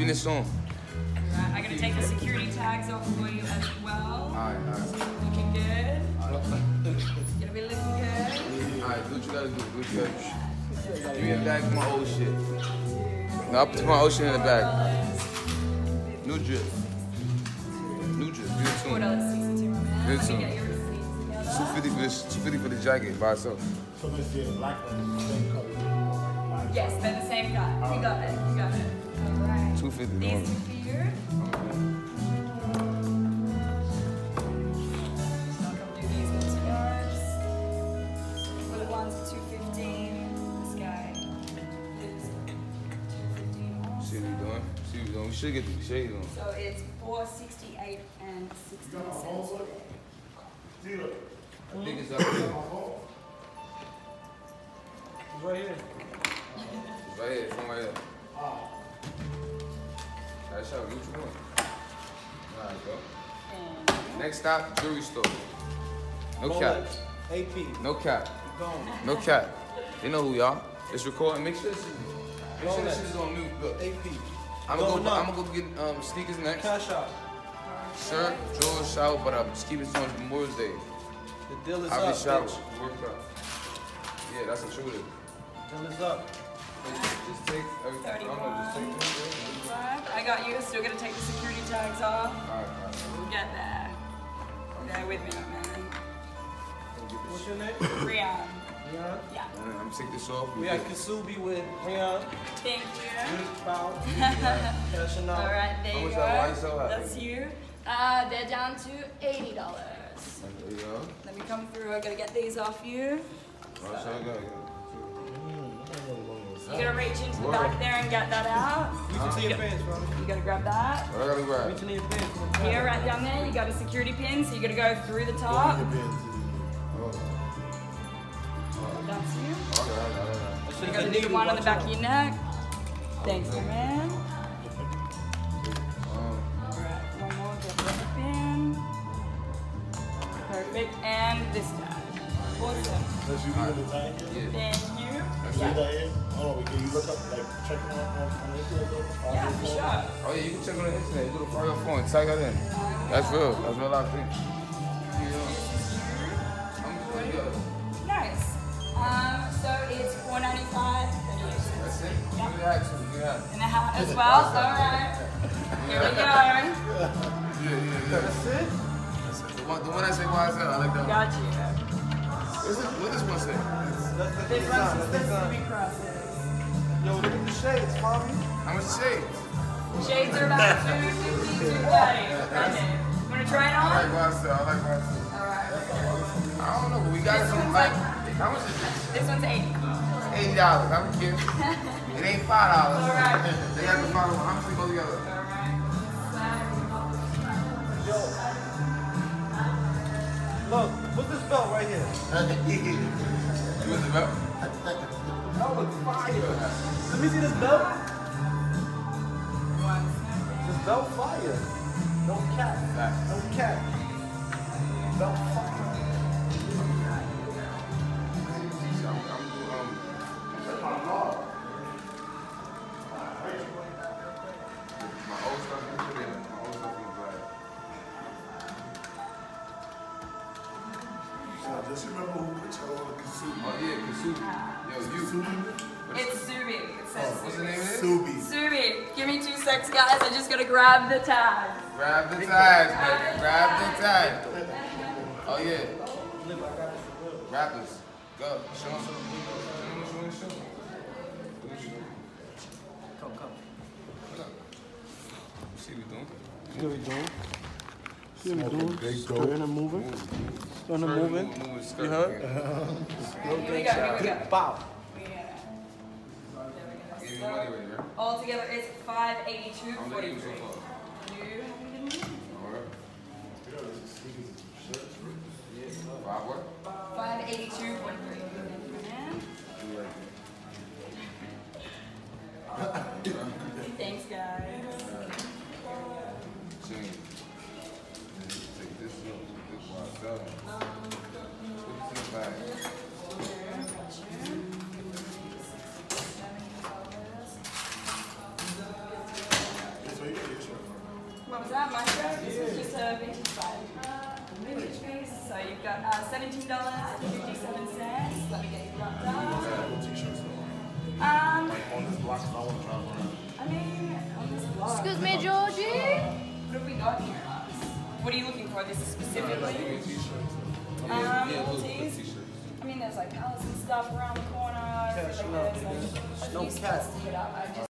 keeping this on. Right, I'm gonna take the security tags off for you as well. Alright, alright. Looking good. Gonna be looking good. Alright, do what you gotta do. Do what you gotta do. Give me a bag of my old shit. No, I'll put my old shit in the bag. New drip. New drip. Give it to Four him. dollars sixty-two. Good Let me song. get your receipts together. 250 for this, 250 for the jacket by itself. So let's get a black one, the same color. Yes, they're the same guy. Right. 250 These dollars. two for you. Not gonna do these ones first. Little ones are two fifteen. This is two fifteen what you doing? See what you doing? We should get the shade on. So it's four sixty-eight and sixteen cents. Zero. I think it's up That's how what you want. Alright, go. And Next stop, jewelry store. No cap. AP. No cap. No cap. They know who y'all. It's recording. Make sure this is, make sure this shit is on mute. Look, AP. I'm gonna go. I'm gonna go get um, sneakers next. Cash out. Shirt, drawers, shower, but I'm just keeping it on Memorial Day. The deal is I'll up. be shower. Work up. Yeah, that's a true. Deal is up. Just take everything. I don't know. Just take everything. I got you. Still gonna take the security tags off. Alright, alright. We'll get there. Bear with me, man. What's your name? Rian. Rihanna. Yeah. I'm gonna take this off. We got Ksubi with Rihanna. Thank you. Big Bow. Cashing All out. right, there How you much go. that wine sell at? That's you. Uh, they're down to eighty dollars. There you go. Let me come through. I gotta get these off you. Oh, so I got it. You gotta reach into the back there and get that out. Reach into your pants, bro. You gotta grab that. What I gotta grab? Reach into your pants. Here, right down there, you got a security pin, so you gotta go through the top. Oh, That's you. okay, okay, okay. You gotta do the one on the back of your neck. Thanks, my man. Alright, one more, get the other pin. Perfect, and this guy. Awesome. Let's yeah. Thank you. That's See it. that here? Hold on, can you look up, like, check it out on, on this Yeah, for sure. Oh yeah, you can check on the internet. You go to fire your phone, tag that in. That's real. That's real life thing. Yeah. I'm just. Nice. Um, so it's four ninety five. That's it. Give me the hat too. Give me the hat. And a hat as well. Alright. Here we go. Yeah, yeah, yeah. That's it? That's it. The one, the one I say YSL, I like that one. Got you. What's this, what this one say? That's the This design. one's That's the. Yo, look at the shades, Bobby. How much shade? Shades are about two fifty, two thirty. Okay. Wanna try it on? I like? YSL. I like YSL. Alright. I don't know, but we got some like, how much is it? This one's eighty. Eighty dollars. I'm kidding. It ain't five dollars. Alright. They got the five. How much we go together? Alright. Yo. Look, what's this belt right here? You was the belt? That fire. Let me see this belt. This belt fire. No cap. No cap. Belt fire. So just remember who put you on the Ksubi. Oh yeah, Ksubi. Yo, you. Ksubi? It's Subi. It says oh, What's the name of it? Subi. Subi. Give me two secs, guys. I just gotta grab the tag. Grab the tags, baby. Grab the tag. Oh yeah. Rappers. Go. Show them some. Show them what you show them. Come, come. See what we doing? See what we doing? See what we Smoking doing? big Skirting dope. and moving. Move on the moving. Move. You heard? here we go, here we go. Bow. All together, it's 582 You haven't 582 not my shirt. This is just a vintage bag. Vintage piece. So you've got uh, seventeen dollars and fifty-seven cents. Let me get you dropped off. Um, On this block, I want to try one. I mean, on this blog. Excuse me, Georgie. What have we got here? What are you looking for? This is specifically. Um, Yeah, little those t-shirts. I mean, there's like palettes and stuff around the corner. There's like, there's like a